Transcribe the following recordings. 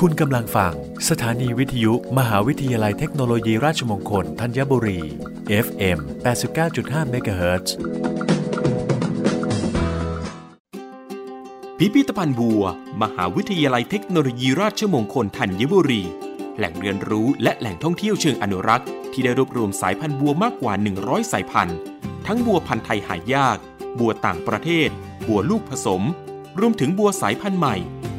คุณกำลังฟัง สถานีวิทยุ มหาวิทยาลัยเทคโนโลยีราชมงคลธัญบุรี FM 89.5 MHz พิพิธภัณฑ์บัว มหาวิทยาลัยเทคโนโลยีราชมงคลธัญบุรี แหล่งเรียนรู้และแหล่งท่องเที่ยวเชิงอนุรักษ์ ที่ได้รวบรวมสายพันธุ์บัวมากกว่า 100 สายพันธุ์ ทั้งบัวพันธุ์ไทยหายาก บัวต่างประเทศ บัวลูกผสม รวมถึงบัวสายพันธุ์ใหม่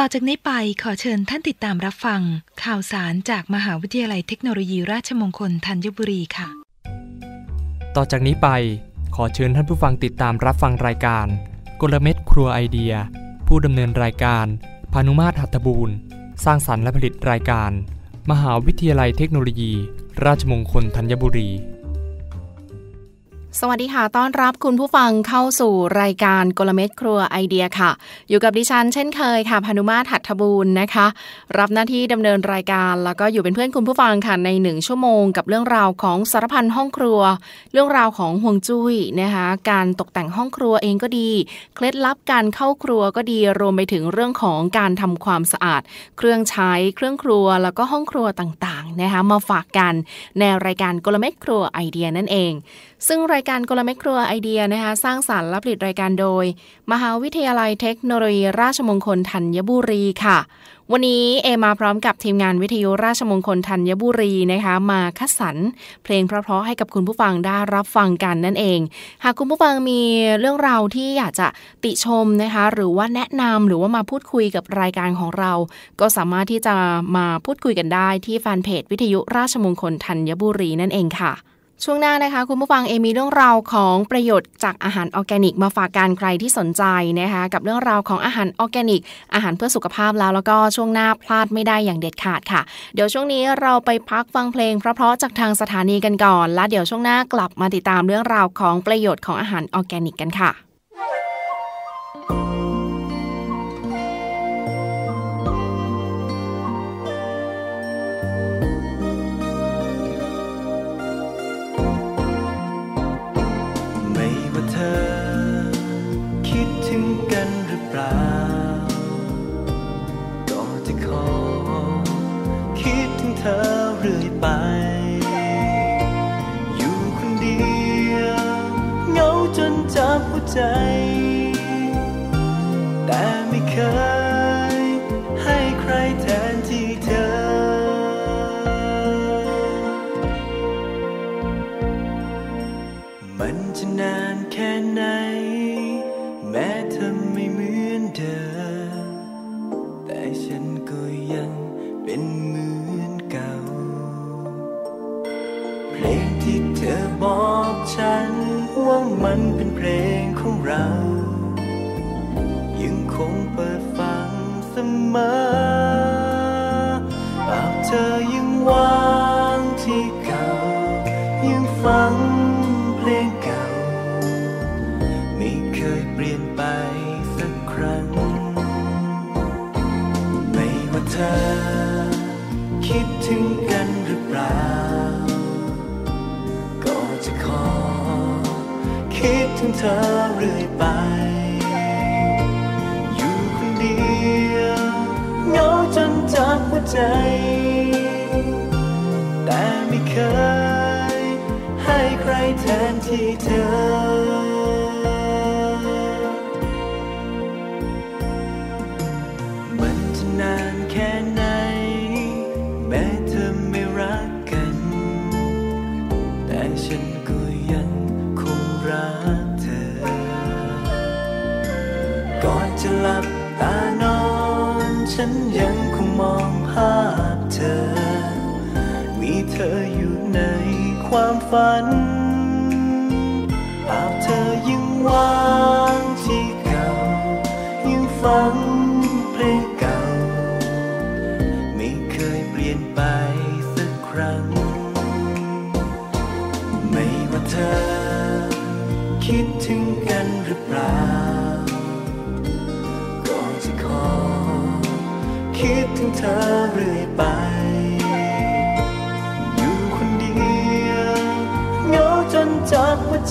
ต่อจากนี้ไปขอเชิญท่านติดตามรับฟัง ข่าวสารจากมหาวิทยาลัยเทคโนโลยีราชมงคลธัญบุรีค่ะ ต่อจากนี้ไปขอเชิญท่านผู้ฟังติดตามรับฟังรายการ กลเม็ดครัวไอเดีย ผู้ดำเนินรายการพานุมาตรหัตถบูรณ์ สร้างสรรค์และผลิตรายการ มหาวิทยาลัยเทคโนโลยี ราชมงคลธัญบุรี สวัสดีค่ะ ต้อนรับคุณผู้ฟังเข้าสู่รายการกลเม็ดครัวไอเดียค่ะ อยู่กับดิฉันเช่นเคยค่ะพานุมาถัตบูรณ์นะคะ รับหน้าที่ดำเนินรายการ แล้วก็อยู่เป็นเพื่อนคุณผู้ฟังค่ะในหนึ่งชั่วโมง กับเรื่องราวของสารพันห้องครัว เรื่องราวของห่วงจุ้ยนะคะ การตกแต่งห้องครัวเองก็ดี เคล็ดลับการเข้าครัวก็ดี รวมไปถึงเรื่องของการทำความสะอาด เครื่องใช้เครื่องครัวแล้วก็ห้องครัวต่างๆนะคะมาฝากกันในรายการกลเม็ดครัวไอเดียนั่นเองซึ่งรายการกลเม็ดครัวไอเดียนะคะสร้างสารรค์และผลิตรายการโดย มหาวิทยาลัยเทคโนโลยี ราชมงคลธัญบุรีค่ะ วันนี้เอมาพร้อมกับทีมงานวิทยุราชมงคลธัญบุรีนะคะ มาคัดสรรเพลงเพราะๆให้กับคุณผู้ฟังได้รับฟังกันนั่นเอง หากคุณผู้ฟังมีเรื่องราวที่อยากจะติชมนะคะ หรือว่าแนะนำหรือว่ามาพูดคุยกับรายการของเรา ก็สามารถที่จะมาพูดคุยกันได้ที่แฟนเพจวิทยุราชมงคลธัญบุรีนั่นเองค่ะ ช่วงหน้านะคะ คุณผู้ฟังเอมีเรื่องราวของประโยชน์จากอาหารออร์แกนิก มาฝากการใครที่สนใจนะคะกับเรื่องราวของอาหารออร์แกนิก อาหารเพื่อสุขภาพแล้วแล้วก็ช่วงหน้าพลาดไม่ได้อย่างเด็ดขาดค่ะ เดี๋ยวช่วงนี้เราไปพักฟังเพลงเพราะๆจากทางสถานีกันก่อน และเดี๋ยวช่วงหน้ากลับมาติดตามเรื่องราวของประโยชน์ของอาหารออร์แกนิกกันค่ะ อเรื่อยไป อยู่คนเดียวเหงาจนจับหัวใจ เธอเรื่อยไป อยู่คนเดียวเหงาจนจับหัวใจ แต่ไม่เคยให้ใครแทนที่เธอ ความฝันภาพเธอยังวางที่เก่ายังฝัง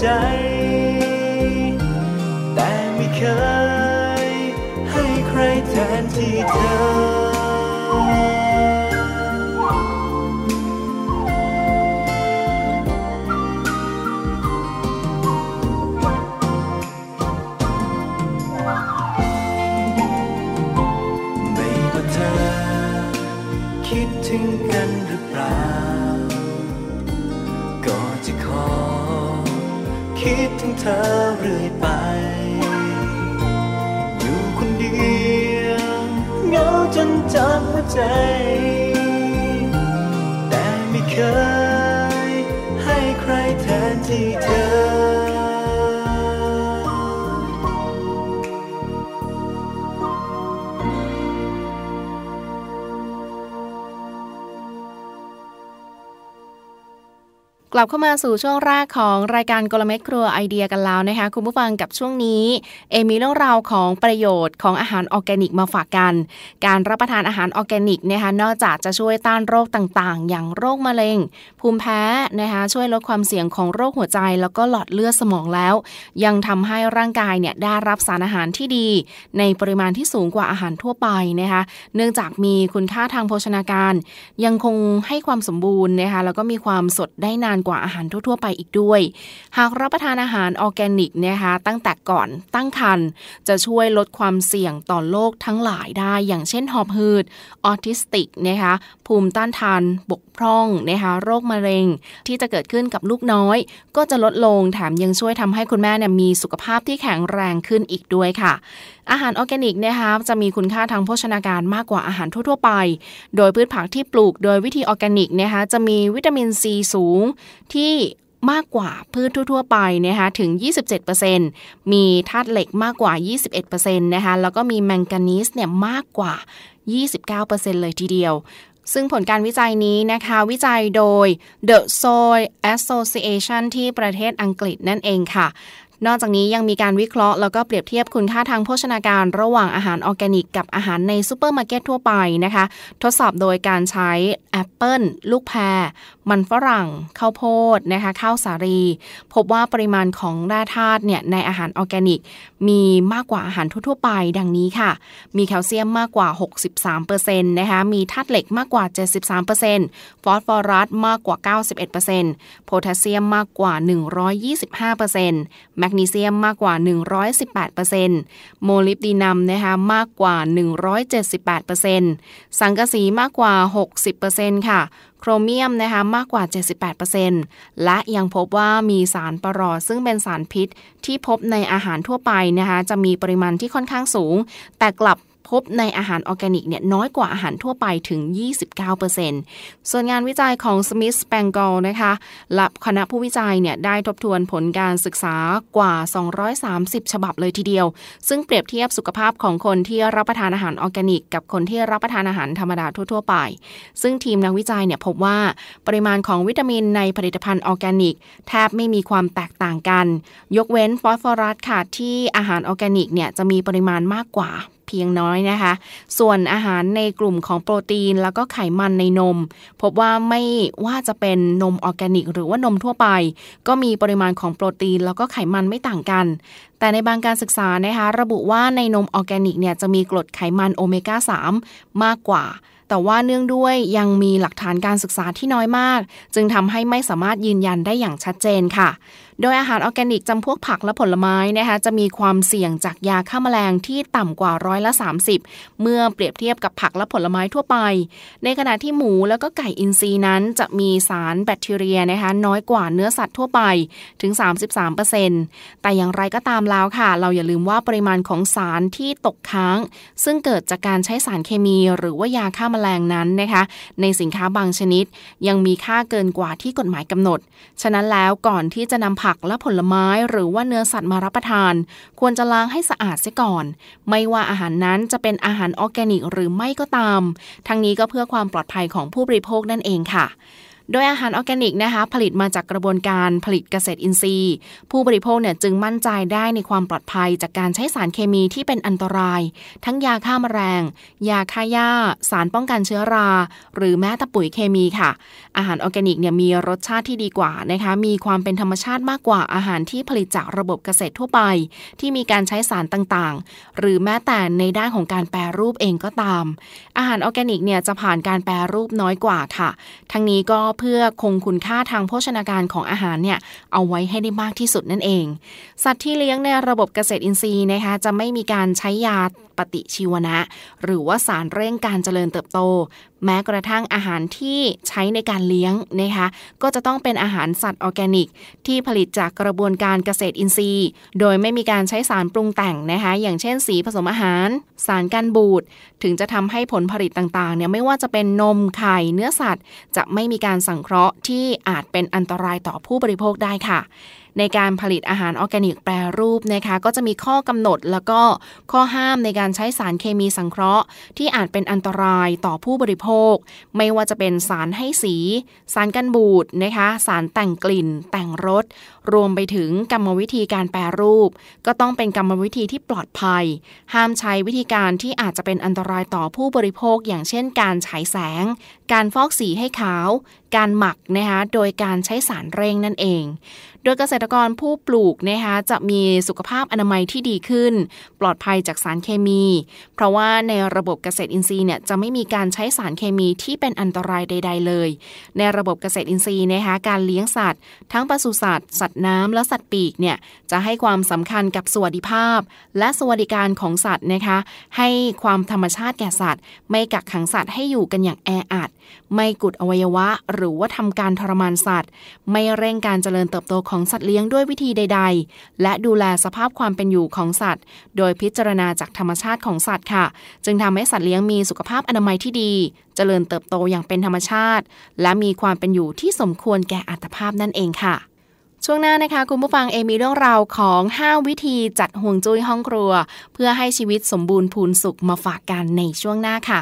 ใจ ธอเรื่อยไป อยู่คนเดียวเหงาจนจับหัวใจ แต่ไม่เคยให้ใครแทนที่เธอ กลับเข้ามาสู่ช่วงแรกของรายการกลเม็ดครัวไอเดียกันแล้วนะคะคุณผู้ฟังกับช่วงนี้ เอมีเรื่องราวของประโยชน์ของอาหารออร์แกนิกมาฝากกัน การรับประทานอาหารออร์แกนิกนะคะนอกจากจะช่วยต้านโรคต่างๆ อย่างโรคมะเร็ง ภูมิแพ้นะคะช่วยลดความเสี่ยงของโรคหัวใจ แล้วก็หลอดเลือดสมองแล้ว ยังทำให้ร่างกายเนี่ยได้รับสารอาหารที่ดี ในปริมาณที่สูงกว่าอาหารทั่วไปนะคะเนื่องจากมีคุณค่าทางโภชนาการ ยังคงให้ความสมบูรณ์นะคะแล้วก็มีความสดได้นานกว่าอาหารทั่ว ๆ ไปอีกด้วย หากรับประทานอาหารออร์แกนิกนะคะตั้งแต่ก่อนตั้งครรภ์จะช่วยลดความเสี่ยงต่อโรคทั้งหลายได้ อย่างเช่นหอบหืดออทิสติกนะคะภูมิต้านทานบกพร่องนะคะโรคมะเร็ง ที่จะเกิดขึ้นกับลูกน้อย ก็จะลดลงแถมยังช่วยทำให้คุณแม่เนี่ยมีสุขภาพที่แข็งแรงขึ้นอีกด้วยค่ะ อาหารออร์แกนิกนะคะจะมีคุณค่าทางโภชนาการมากกว่าอาหารทั่ว ๆ ไป โดยพืชผักที่ปลูกโดยวิธีออร์แกนิกนะคะจะมีวิตามินซีสูงที่มากกว่าพืชทั่ว ๆ ไปนะคะถึง 27%มีธาตุเหล็กมากกว่า 21%นะคะแล้วก็มีแมงกานีสเนี่ยมากกว่า 29%เลยทีเดียว ซึ่งผลการวิจัยนี้นะคะ วิจัยโดย The Soil Association ที่ประเทศอังกฤษนั่นเองค่ะนอกจากนี้ยังมีการวิเคราะห์แล้วก็เปรียบเทียบคุณค่าทางโภชนาการ ระหว่างอาหารออร์แกนิก กับอาหารในซูเปอร์มาร์เก็ตทั่วไปนะคะ ทดสอบโดยการใช้แอปเปิลลูกแพร มันฝรั่ง ข้าวโพดนะคะข้าวสาลี พบว่าปริมาณของแร่ธาตุเนี่ยในอาหารออร์แกนิก มีมากกว่าอาหารทั่ว ๆ ไปดังนี้ค่ะ มีแคลเซียมมากกว่า 63%นะคะมีธาตุเหล็กมากกว่า 73%ฟอสฟอรัสมากกว่า 91%โพแทสเซียมมากกว่า 125%แมกนีเซียมมากกว่า 118%โมลิบดีนัมนะคะมากกว่า 178%สังกะสีมากกว่า 60%ค่ะ โครเมียมนะคะมากกว่า 78%และยังพบว่ามีสารปรอทซึ่งเป็นสารพิษที่พบในอาหารทั่วไปนะคะจะมีปริมาณที่ค่อนข้างสูง แต่กลับ พบในอาหารออร์แกนิกเนี่ยน้อยกว่าอาหารทั่วไปถึง 29%ส่วนงานวิจัยของ Smith Spangle นะคะและคณะผู้วิจัยเนี่ยได้ทบทวนผลการศึกษากว่า 230 ฉบับเลยทีเดียว ซึ่งเปรียบเทียบสุขภาพของคนที่รับประทานอาหารออร์แกนิก กับคนที่รับประทานอาหารธรรมดาทั่ว ๆ ไป ซึ่งทีมนักวิจัยเนี่ยพบว่าปริมาณของวิตามินในผลิตภัณฑ์ออร์แกนิก แทบไม่มีความแตกต่างกัน ยกเว้นฟอสฟอรัสค่ะที่อาหารออร์แกนิกเนี่ยจะมีปริมาณมากกว่า เพียงน้อยนะคะ ส่วนอาหารในกลุ่มของโปรตีนแล้วก็ไขมันในนม พบว่าไม่ว่าจะเป็นนมออร์แกนิก หรือว่านมทั่วไป ก็มีปริมาณของโปรตีน แล้วก็ไขมันไม่ต่างกัน แต่ในบางการศึกษานะคะระบุว่าในนมออร์แกนิกเนี่ยจะมีกรดไขมันโอเมก้า 3 มากกว่าแต่ว่าเนื่องด้วยยังมีหลักฐานการศึกษาที่น้อยมาก จึงทำให้ไม่สามารถยืนยันได้อย่างชัดเจนค่ะ โดยอาหารออร์แกนิกจำพวกผักและผลไม้นะคะจะมีความเสี่ยงจากยาฆ่าแมลงที่ต่ำกว่าร้อยละ 30 เมื่อเปรียบเทียบกับผักและผลไม้ทั่วไป ในขณะที่หมูแล้วก็ไก่อินทรีย์นั้น จะมีสารแบคทีเรียนะคะน้อยกว่าเนื้อสัตว์ทั่วไปถึง 33%แต่อย่างไรก็ตามแล้วค่ะ เราอย่าลืมว่าปริมาณของสารที่ตกค้าง ซึ่งเกิดจากการใช้สารเคมีหรือว่ายาฆ่าแมลงนั้นนะคะ ในสินค้าบางชนิดยังมีค่าเกินกว่าที่กฎหมายกำหนด ฉะนั้นแล้วก่อนที่จะนำผักและผลไม้หรือว่าเนื้อสัตว์มารับประทาน ควรจะล้างให้สะอาดเสียก่อน ไม่ว่าอาหารนั้นจะเป็นอาหารออร์แกนิกหรือไม่ก็ตาม ทั้งนี้ก็เพื่อความปลอดภัยของผู้บริโภคนั่นเองค่ะ โดยอาหารออร์แกนิกนะคะผลิตมาจากกระบวนการผลิตเกษตรอินทรีย์ ผู้บริโภคเนี่ยจึงมั่นใจได้ในความปลอดภัยจากการใช้สารเคมีที่เป็นอันตราย ทั้งยาฆ่ามาแมลง ยาฆ่าหญ้า สารป้องกันเชื้อรา หรือแม้แต่ปุ๋ยเคมีค่ะ อาหารออร์แกนิกเนี่ยมีรสชาติที่ดีกว่านะคะมีความเป็นธรรมชาติมากกว่าอาหารที่ผลิตจากระบบเกษตรทั่วไป ที่มีการใช้สารต่างๆ หรือแม้แต่ในด้านของการแปรรูปเองก็ตาม อาหารออร์แกนิกเนี่ยจะผ่านการแปรรูปน้อยกว่าค่ะ ทั้งนี้ก็เพื่อคงคุณค่าทางโภชนาการของอาหารเนี่ยเอาไว้ให้ได้มากที่สุดนั่นเอง สัตว์ที่เลี้ยงในระบบเกษตรอินทรีย์นะคะจะไม่มีการใช้ยาปฏิชีวนะ หรือว่าสารเร่งการเจริญเติบโต แม้กระทั่งอาหารที่ใช้ในการเลี้ยงนะคะก็จะต้องเป็นอาหารสัตว์ออร์แกนิก ที่ผลิตจากกระบวนการเกษตรอินทรีย์ โดยไม่มีการใช้สารปรุงแต่งนะคะอย่างเช่นสีผสมอาหาร สารกันบูดจึงจะทำให้ผลผลิตต่างๆเนี่ยไม่ว่าจะเป็นนมไข่เนื้อสัตว์ จะไม่มีการสังเคราะห์ที่อาจเป็นอันตรายต่อผู้บริโภคได้ค่ะ ในการผลิตอาหารออร์แกนิกแปรรูปนะคะก็จะมีข้อกำหนดแล้วก็ข้อห้ามในการใช้สารเคมีสังเคราะห์ ที่อาจเป็นอันตรายต่อผู้บริโภค ไม่ว่าจะเป็นสารให้สี สารกันบูดนะคะสารแต่งกลิ่น แต่งรสรวมไปถึงกรรมวิธีการแปรรูป ก็ต้องเป็นกรรมวิธีที่ปลอดภัย ห้ามใช้วิธีการที่อาจจะเป็นอันตรายต่อผู้บริโภค อย่างเช่นการฉายแสงการฟอกสีให้ขาว การหมักนะคะโดยการใช้สารเร่งนั่นเอง โดยเกษตรกรผู้ปลูกนะคะจะมีสุขภาพอนามัยที่ดีขึ้น ปลอดภัยจากสารเคมี เพราะว่าในระบบเกษตรอินทรีย์เนี่ยจะไม่มีการใช้สารเคมีที่เป็นอันตรายใด ๆ เลย ในระบบเกษตรอินทรีย์นะคะการเลี้ยงสัตว์ ทั้งปศุสัตว์สัตว์น้ำและสัตว์ปีกเนี่ยจะให้ความสำคัญกับสวัสดิภาพ และสวัสดิการของสัตว์นะคะให้ความธรรมชาติแก่สัตว์ ไม่กักขังสัตว์ให้อยู่กันอย่างแออัด ไม่กุดอวัยวะ หรือว่าทำการทรมานสัตว์ ไม่เร่งการเจริญเติบโตของสัตว์เลี้ยงด้วยวิธีใด ๆ และดูแลสภาพความเป็นอยู่ของสัตว์ โดยพิจารณาจากธรรมชาติของสัตว์ค่ะ จึงทำให้สัตว์เลี้ยงมีสุขภาพอนามัยที่ดี เจริญเติบโตอย่างเป็นธรรมชาติ และมีความเป็นอยู่ที่สมควรแก่อัตภาพนั่นเองค่ะช่วงหน้านะคะ คุณผู้ฟังเอมีเรื่องราวของ 5 วิธีจัดห่วงจุ้ยห้องครัว เพื่อให้ชีวิตสมบูรณ์พูนสุขมาฝากกันในช่วงหน้าค่ะ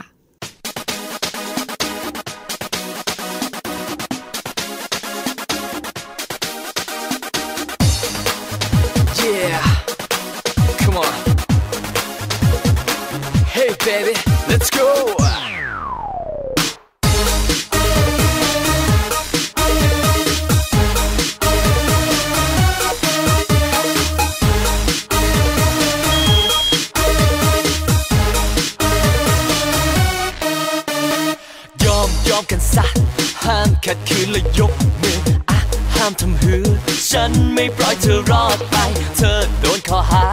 อยเธอรอดไป เธอโดนข้อหา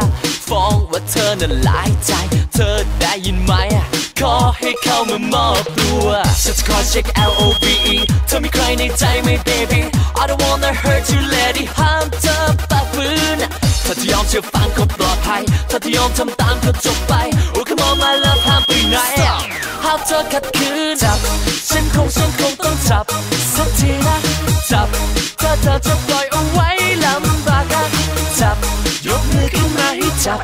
ฟ้องว่าเธอนั้นหลายใจ เธอได้ยินไหมขอให้เข้ามามอบตัวฉันจะขอเช็ค L O V E เธอมีใครในใจไหม baby I don't wanna hurt you lady ห้ามเธอปะฟืนถ้าเธอยอมเชื่อฟังก็ปลอดภัย ถ้าเธอยอมทำตามก็จบไป Oh come on my love ห้ามไปไหนห้ามเธอขัดขืนจับ ฉันคงฉันคงต้องจับ สักทีนะ จับ ถ้าเธอจะปล่อย จับ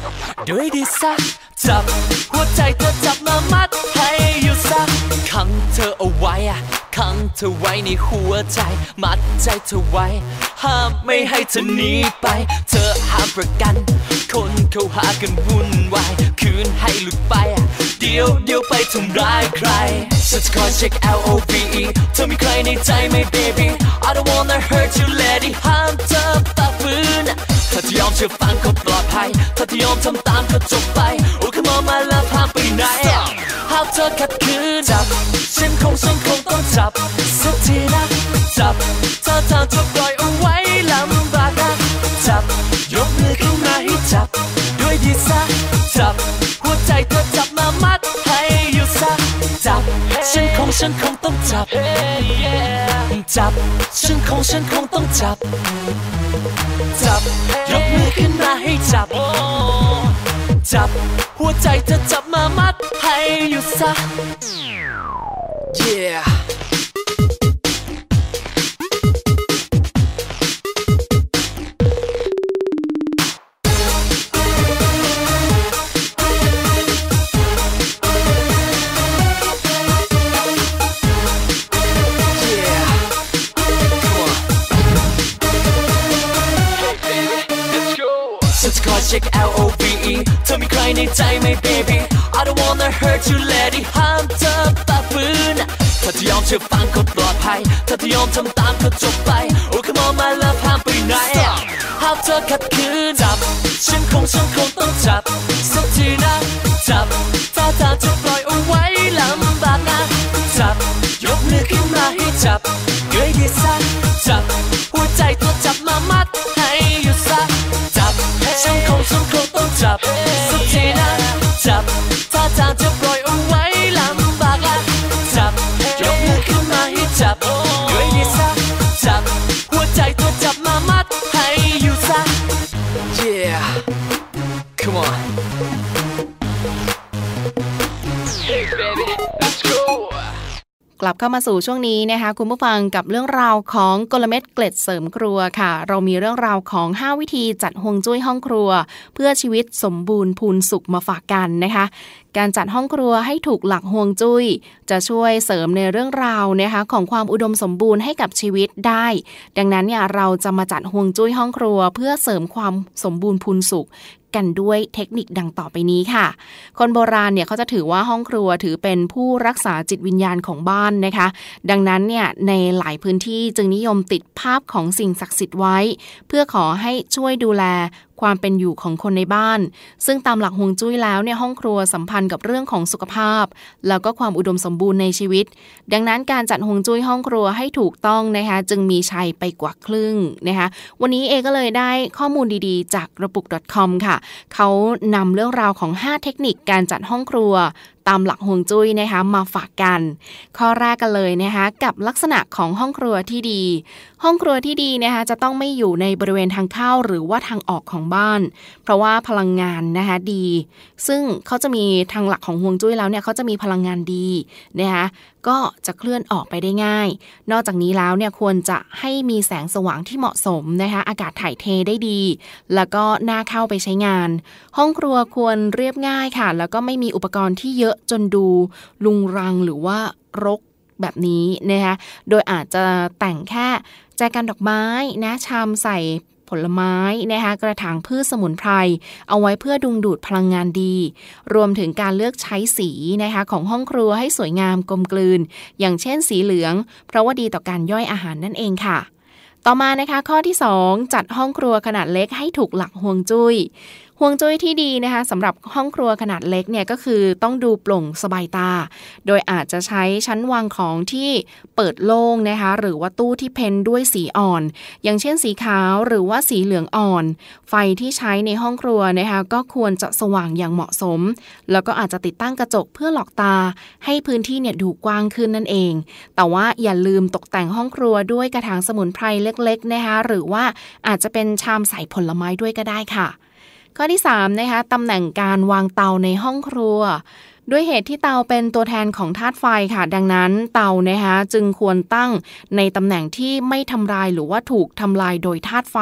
ด้วยดีสักจับ หัวใจเธอจับมามัดให้อยู่สักขังเธอเอาไว้อะขังเธอไว้ในหัวใจ มัดใจเธอไว้ ห้ามไม่ให้เธอหนีไป เธอห้ามประกัน คนเขาหากันวุ่นวายคืนให้หลุดไปเดี๋ยวเดี๋ยวไปทำร้ายใครฉันจะคอยเช็ค L O V E เธอมีใครในใจไหม baby I don't wanna hurt you lady ห้ามเธอ ถ้าที่ยอมเชื่อฟังก็ปลอดภัย ถ้าที่ยอมทำตามก็จบไป โอ้ขมอมาแล้วพาไปไหนหากเธอขัดขืนจับฉันคงฉันคงต้องจับ สักทีนะ จับเธอทางจะปล่อยเอาไว้ลำบากนะจับ ยกมือขึ้นมาให้จับ ด้วยดีซะจับ หัวใจเธอจับมามัดให้อยู่ซะจับ ฉันคงฉันคงต้องจับ จับ ฉันคงฉันคงต้องจับ จับ ยกมือขึ้นมาให้จับ จับ หัวใจเธอจับมามัดให้อยู่ซะ Yeah ฉันจะคอยเช็ค L O V E เธอมีใครในใจไหม baby I don't wanna hurt you lady ห้ามเธอฝ่าฝืนถ้าเธอยอมเชื่อฟังก็ปลอดภัย ถ้าเธอยอมทำตามก็จบไป Oh come on my love ห้ามไปไหนห้ามเธอขัดขืนจับ ฉันคงฉันคงต้องจับ สักทีนะ จับถ้าเธอจะปล่อยเอาไว้ลำบากนะ จับ ยกมือขึ้นมาให้จับเกยดีซะจับ หัวใจตัวจับมามัดให้อยู่ซะจับ ฉันคงฉันคงต้องจับสั กลับเข้ามาสู่ช่วงนี้นะคะคุณผู้ฟังกับเรื่องราวของกลเม็ดเกล็ดเสริมครัวค่ะ เรามีเรื่องราวของ 5 วิธีจัดฮวงจุ้ยห้องครัว เพื่อชีวิตสมบูรณ์พูนสุขมาฝากกันนะคะ การจัดห้องครัวให้ถูกหลักฮวงจุ้ย จะช่วยเสริมในเรื่องราวนะคะของความอุดมสมบูรณ์ให้กับชีวิตได้ ดังนั้นเนี่ยเราจะมาจัดฮวงจุ้ยห้องครัว เพื่อเสริมความสมบูรณ์พูนสุข กันด้วยเทคนิคดังต่อไปนี้ค่ะ คนโบราณเนี่ยเขาจะถือว่าห้องครัวถือเป็นผู้รักษาจิตวิญญาณของบ้านนะคะ ดังนั้นเนี่ยในหลายพื้นที่จึงนิยมติดภาพของสิ่งศักดิ์สิทธิ์ไว้ เพื่อขอให้ช่วยดูแลความเป็นอยู่ของคนในบ้าน ซึ่งตามหลักฮวงจุ้ยแล้วเนี่ยห้องครัวสัมพันธ์กับเรื่องของสุขภาพ แล้วก็ความอุดมสมบูรณ์ในชีวิต ดังนั้นการจัดฮวงจุ้ยห้องครัวให้ถูกต้องนะคะจึงมีชัยไปกว่าครึ่งนะคะวันนี้เอก็เลยได้ข้อมูลดีๆ จากระปุก .com ค่ะ เขานำเรื่องราวของ 5 เทคนิคการจัดห้องครัว ตามหลักห่วงจุ้ยนะคะมาฝากกัน ข้อแรกกันเลยนะคะกับลักษณะของห้องครัวที่ดี ห้องครัวที่ดีนะคะจะต้องไม่อยู่ในบริเวณทางเข้าหรือว่าทางออกของบ้าน เพราะว่าพลังงานนะคะดี ซึ่งเขาจะมีทางหลักของห่วงจุ้ยแล้วเนี่ยเขาจะมีพลังงานดีนะคะ ก็จะเคลื่อนออกไปได้ง่าย นอกจากนี้แล้วเนี่ยควรจะให้มีแสงสว่างที่เหมาะสมนะคะอากาศถ่ายเทได้ดี แล้วก็น่าเข้าไปใช้งาน ห้องครัวควรเรียบง่ายค่ะ แล้วก็ไม่มีอุปกรณ์ที่เยอะจนดูลุงรังหรือว่ารกแบบนี้นะคะโดยอาจจะแต่งแค่แจกันดอกไม้นะชามใส่ ผลไม้นะคะกระถางพืชสมุนไพร เอาไว้เพื่อดึงดูดพลังงานดี รวมถึงการเลือกใช้สีนะคะของห้องครัวให้สวยงามกลมกลืน อย่างเช่นสีเหลือง เพราะว่าดีต่อการย่อยอาหารนั่นเองค่ะ ต่อมานะคะข้อที่ 2 จัดห้องครัวขนาดเล็กให้ถูกหลักห่วงจุย้ย ห่วงจุ้ยที่ดีนะคะสำหรับห้องครัวขนาดเล็กเนี่ยก็คือต้องดูโปร่งสบายตา โดยอาจจะใช้ชั้นวางของที่เปิดโล่งนะคะหรือว่าตู้ที่เพ้นด้วยสีอ่อน อย่างเช่นสีขาวหรือว่าสีเหลืองอ่อน ไฟที่ใช้ในห้องครัวนะคะก็ควรจะสว่างอย่างเหมาะสม แล้วก็อาจจะติดตั้งกระจกเพื่อหลอกตา ให้พื้นที่เนี่ยดูกว้างขึ้นนั่นเอง แต่ว่าอย่าลืมตกแต่งห้องครัวด้วยกระถางสมุนไพรเล็กๆนะคะหรือว่าอาจจะเป็นชามใส่ผลไม้ด้วยก็ได้ค่ะ ข้อที่3นะคะตำแหน่งการวางเตาในห้องครัว ด้วยเหตุที่เตาเป็นตัวแทนของธาตุไฟค่ะ ดังนั้นเตานะคะจึงควรตั้งในตำแหน่งที่ไม่ทำลายหรือว่าถูกทำลายโดยธาตุไฟ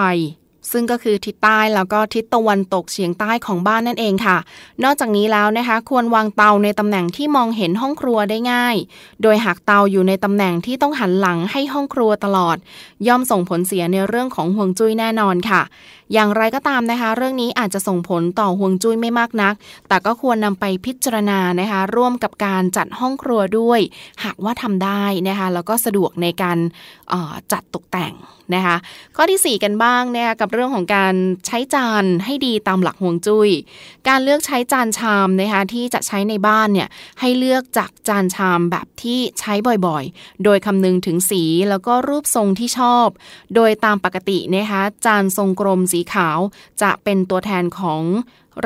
ซึ่งก็คือทิศใต้แล้วก็ทิศตะวันตกเฉียงใต้ของบ้านนั่นเองค่ะ นอกจากนี้แล้วนะคะ ควรวางเตาในตำแหน่งที่มองเห็นห้องครัวได้ง่าย โดยหากเตาอยู่ในตำแหน่งที่ต้องหันหลังให้ห้องครัวตลอด ย่อมส่งผลเสียในเรื่องของห่วงจุ้ยแน่นอนค่ะอย่างไรก็ตามนะคะ เรื่องนี้อาจจะส่งผลต่อห่วงจุ้ยไม่มากนัก แต่ก็ควรนำไปพิจารณานะคะ ร่วมกับการจัดห้องครัวด้วย หากว่าทำได้นะคะ แล้วก็สะดวกในการจัดตกแต่งนะคะ ข้อทีสี่ 4 กันบ้างนะคะกับเรื่องของการใช้จานให้ดีตามหลักห่วงจุย้ย การเลือกใช้จานชามนะคะที่จะใช้ในบ้านเนี่ยให้เลือกจากจานชามแบบที่ใช้บ่อยๆ โดยคำนึงถึงสีแล้วก็รูปทรงที่ชอบ โดยตามปกตินะคะจานทรงกลมสีขาว จะเป็นตัวแทนของ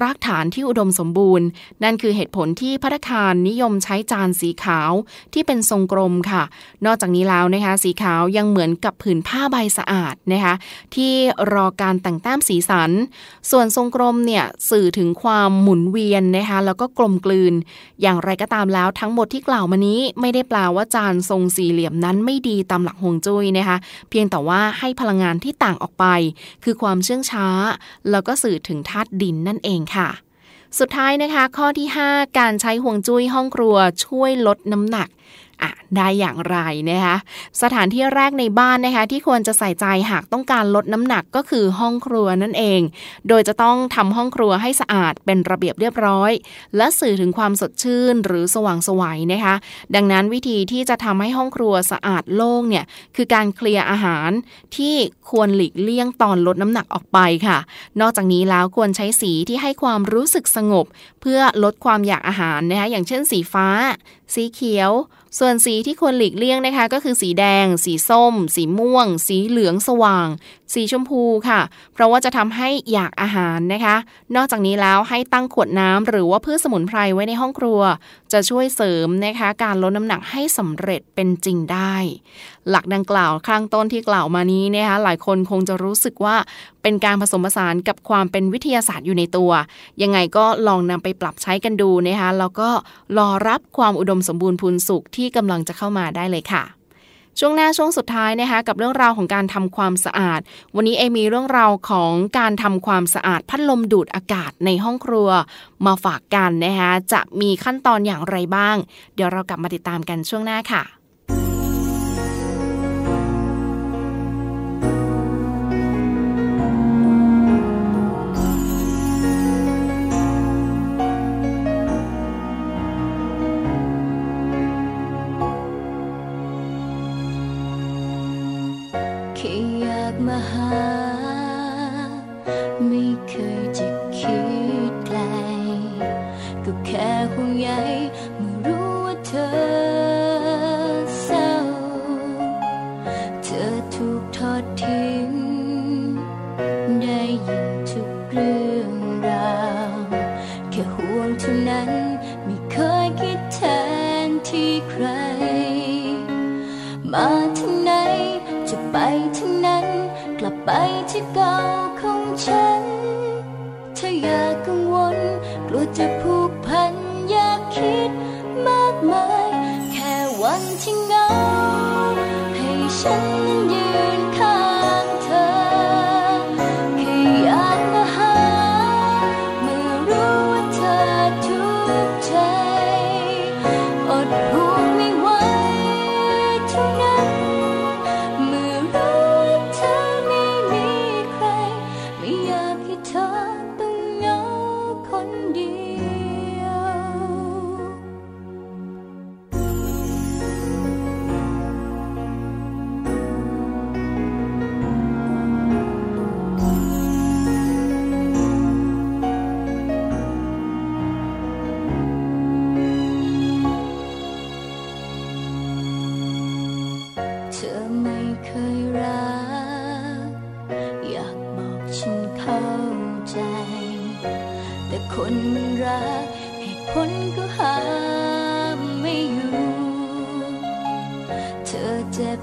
รากฐานที่อุดมสมบูรณ์ นั่นคือเหตุผลที่พัตคารนิยมใช้จานสีขาวที่เป็นทรงกลมค่ะ นอกจากนี้แล้วนะคะ สีขาวยังเหมือนกับผืนผ้าใบสะอาดนะคะ ที่รอการแต่งแต้มสีสัน ส่วนทรงกลมเนี่ยสื่อถึงความหมุนเวียนนะคะแล้วก็กลมกลืน อย่างไรก็ตามแล้วทั้งหมดที่กล่าวมานี้ไม่ได้แปลว่าจานทรงสี่เหลี่ยมนั้นไม่ดีตามหลักฮวงจุ้ยนะคะ เพียงแต่ว่าให้พลังงานที่ต่างออกไป คือความเชื่องช้า แล้วก็สื่อถึงธาตุดินนั่นเองค่ะ สุดท้ายนะคะ ข้อที่ 5 การใช้ห่วงจุ้ยห้องครัวช่วยลดน้ำหนัก อะได้อย่างไรนะคะสถานที่แรกในบ้านนะคะที่ควรจะใส่ใจหากต้องการลดน้ำหนักก็คือห้องครัวนั่นเอง โดยจะต้องทำห้องครัวให้สะอาดเป็นระเบียบเรียบร้อย และสื่อถึงความสดชื่นหรือสว่างสวัยนะคะ ดังนั้นวิธีที่จะทำให้ห้องครัวสะอาดโล่งเนี่ยคือการเคลียร์อาหารที่ควรหลีกเลี่ยงตอนลดน้ำหนักออกไปค่ะ นอกจากนี้แล้วควรใช้สีที่ให้ความรู้สึกสงบ เพื่อลดความอยากอาหารนะคะอย่างเช่นสีฟ้า สีเขียวส่วนสีที่ควรหลีกเลี่ยงนะคะ ก็คือสีแดง สีส้ม สีม่วง สีเหลืองสว่าง สีชมพูค่ะ เพราะว่าจะทำให้อยากอาหารนะคะ นอกจากนี้แล้วให้ตั้งขวดน้ำหรือว่าพืชสมุนไพรไว้ในห้องครัว จะช่วยเสริมนะคะ การลดน้ำหนักให้สำเร็จเป็นจริงได้ หลักดังกล่าวข้างต้นที่กล่าวมานี้นะคะหลายคนคงจะรู้สึกว่าเป็นการผสมผสานกับความเป็นวิทยาศาสตร์อยู่ในตัว ยังไงก็ลองนำไปปรับใช้กันดูนะคะแล้วก็รอรับความอุดมสมบูรณ์พูนสุขที่กำลังจะเข้ามาได้เลยค่ะช่วงหน้าช่วงสุดท้ายนะคะกับเรื่องราวของการทำความสะอาด วันนี้เอมีเรื่องราวของการทำความสะอาดพัดลมดูดอากาศในห้องครัว มาฝากกันนะคะจะมีขั้นตอนอย่างไรบ้าง เดี๋ยวเรากลับมาติดตามกันช่วงหน้าค่ะ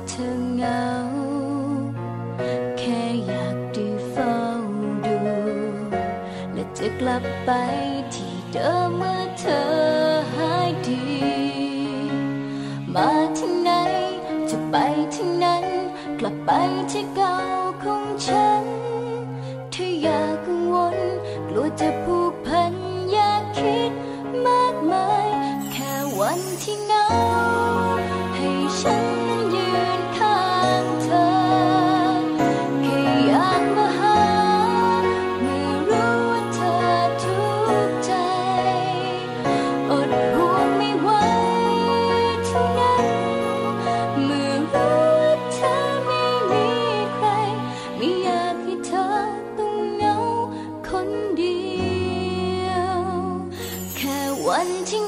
เธอเหงา แค่อยากได้เฝ้าดู และจะกลับไปที่เดิมเมื่อเธอหายดี มาที่ไหน จะไปที่นั้น กลับไปที่เก่าของฉันเธออยากังวลกลัวจะผูกพัน วันที่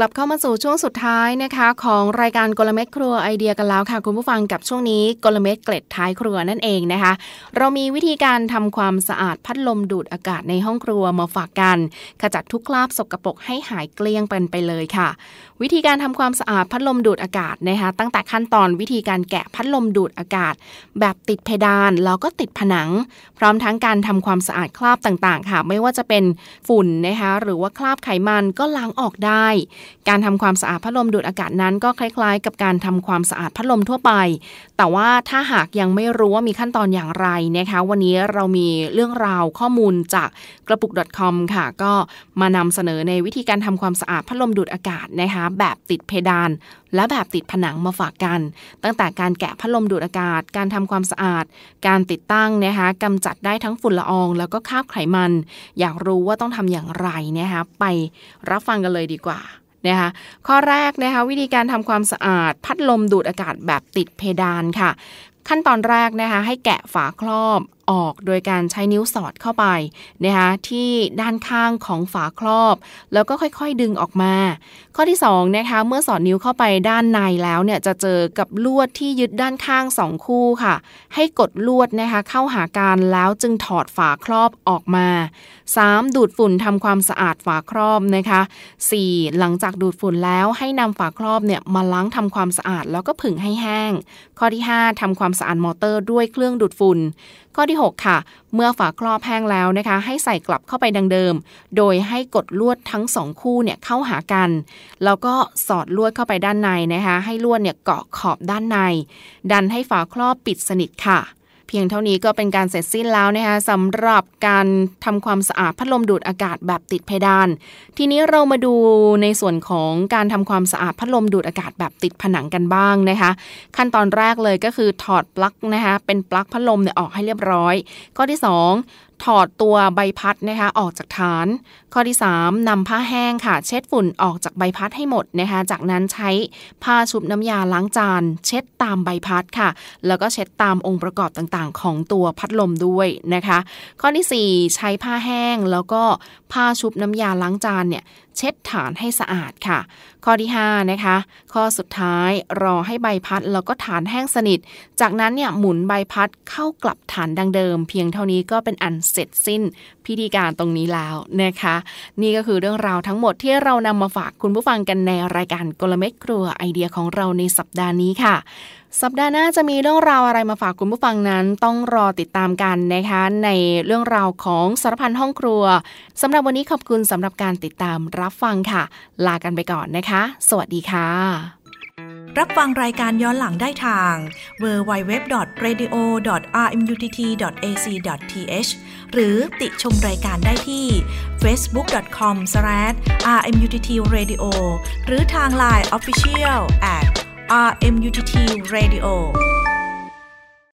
กลับเข้ามาสู่ช่วงสุดท้ายนะคะ ของรายการกลเม็ดครัวไอเดียกันแล้วค่ะ คุณผู้ฟังกับช่วงนี้กลเม็ดเกล็ดท้ายครัวนั่นเองนะคะ เรามีวิธีการทำความสะอาดพัดลมดูดอากาศในห้องครัวมาฝากกัน ขจัดทุกคราบสกปรกให้หายเกลี้ยงเป็นไปเลยค่ะ วิธีการทำความสะอาดพัดลมดูดอากาศนะคะ ตั้งแต่ขั้นตอนวิธีการแกะพัดลมดูดอากาศ แบบติดเพดานแล้วก็ติดผนัง พร้อมทั้งการทำความสะอาดคราบต่างๆ ค่ะ ไม่ว่าจะเป็นฝุ่นนะคะหรือว่าคราบไขมันก็ล้างออกได้การทำความสะอาดพัดลมดูดอากาศนั้นก็คล้าย ๆ กับการทำความสะอาดพัดลมทั่วไป แต่ว่าถ้าหากยังไม่รู้ว่ามีขั้นตอนอย่างไรนะคะ วันนี้เรามีเรื่องราวข้อมูลจากกระปุก .com ค่ะ ก็มานำเสนอในวิธีการทำความสะอาดพัดลมดูดอากาศนะคะ แบบติดเพดาน และแบบติดผนังมาฝากกัน ตั้งแต่การแกะพัดลมดูดอากาศ การทำความสะอาด การติดตั้งนะคะกำจัดได้ทั้งฝุ่นละออง แล้วก็คราบไขมัน อยากรู้ว่าต้องทำอย่างไรนะคะไปรับฟังกันเลยดีกว่านะคะข้อแรกนะคะวิธีการทำความสะอาดพัดลมดูดอากาศแบบติดเพดานค่ะ ขั้นตอนแรกนะคะให้แกะฝาครอบ ออกโดยการใช้นิ้วสอดเข้าไปนะคะที่ด้านข้างของฝาครอบ แล้วก็ค่อยๆดึงออกมา ข้อที่2นะคะเมื่อสอดนิ้วเข้าไปด้านในแล้วเนี่ยจะเจอกับลวดที่ยึดด้านข้าง 2 คู่ค่ะ ให้กดลวดนะคะเข้าหากันแล้วจึงถอดฝาครอบออกมา 3. ดูดฝุ่นทำความสะอาดฝาครอบนะคะ 4. หลังจากดูดฝุ่นแล้วให้นำฝาครอบเนี่ยมาล้างทำความสะอาดแล้วก็ผึ่งให้แห้ง ข้อที่ 5ทำความสะอาดมอเตอร์ด้วยเครื่องดูดฝุ่น ข้อที่ 6 ค่ะ เมื่อฝาครอบแห้งแล้วนะคะ ให้ใส่กลับเข้าไปดังเดิม โดยให้กดลวดทั้งสองคู่เนี่ยเข้าหากัน แล้วก็สอดลวดเข้าไปด้านในนะคะ ให้ลวดเนี่ยเกาะขอบด้านใน ดันให้ฝาครอบปิดสนิทค่ะ เพียงเท่านี้ก็เป็นการเสร็จสิ้นแล้วนะคะสำหรับการทำความสะอาดพัดลมดูดอากาศแบบติดเพดาน ทีนี้เรามาดูในส่วนของการทำความสะอาดพัดลมดูดอากาศแบบติดผนังกันบ้างนะคะ ขั้นตอนแรกเลยก็คือถอดปลั๊กนะคะเป็นปลั๊กพัดลมเนี่ยออกให้เรียบร้อย ข้อที่ 2 ถอดตัวใบพัดนะคะออกจากฐาน ข้อที่ 3นำผ้าแห้งค่ะ เช็ดฝุ่นออกจากใบพัดให้หมดนะคะ จากนั้นใช้ผ้าชุบน้ำยาล้างจาน เช็ดตามใบพัดค่ะ แล้วก็เช็ดตามองค์ประกอบต่างๆ ของตัวพัดลมด้วยนะคะ ข้อที่ 4 ใช้ผ้าแห้งแล้วก็ผ้าชุบน้ำยาล้างจานเนี่ย เช็ดฐานให้สะอาดค่ะ ข้อที่5นะคะ ข้อสุดท้ายรอให้ใบพัดแล้วก็ฐานแห้งสนิท จากนั้นเนี่ยหมุนใบพัดเข้ากลับฐานดังเดิม เพียงเท่านี้ก็เป็นอันเสร็จสิ้นพิธีการตรงนี้แล้วนะคะ นี่ก็คือเรื่องราวทั้งหมดที่เรานำมาฝากคุณผู้ฟังกันในรายการกลเม็ดครัวไอเดียของเราในสัปดาห์นี้ค่ะสัปดาห์หน้าจะมีเรื่องราวอะไรมาฝากคุณผู้ฟังนั้น ต้องรอติดตามกันนะคะ ในเรื่องราวของสารพันห้องครัวสำหรับวันนี้ขอบคุณสำหรับการติดตามรับฟังค่ะ ลากันไปก่อนนะคะ สวัสดีค่ะ รับฟังรายการย้อนหลังได้ทาง www.radio.rmutt.ac.th หรือติชมรายการได้ที่ facebook.com/rmuttradio หรือทาง Line Official RMUTT Radio